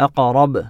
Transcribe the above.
أقرب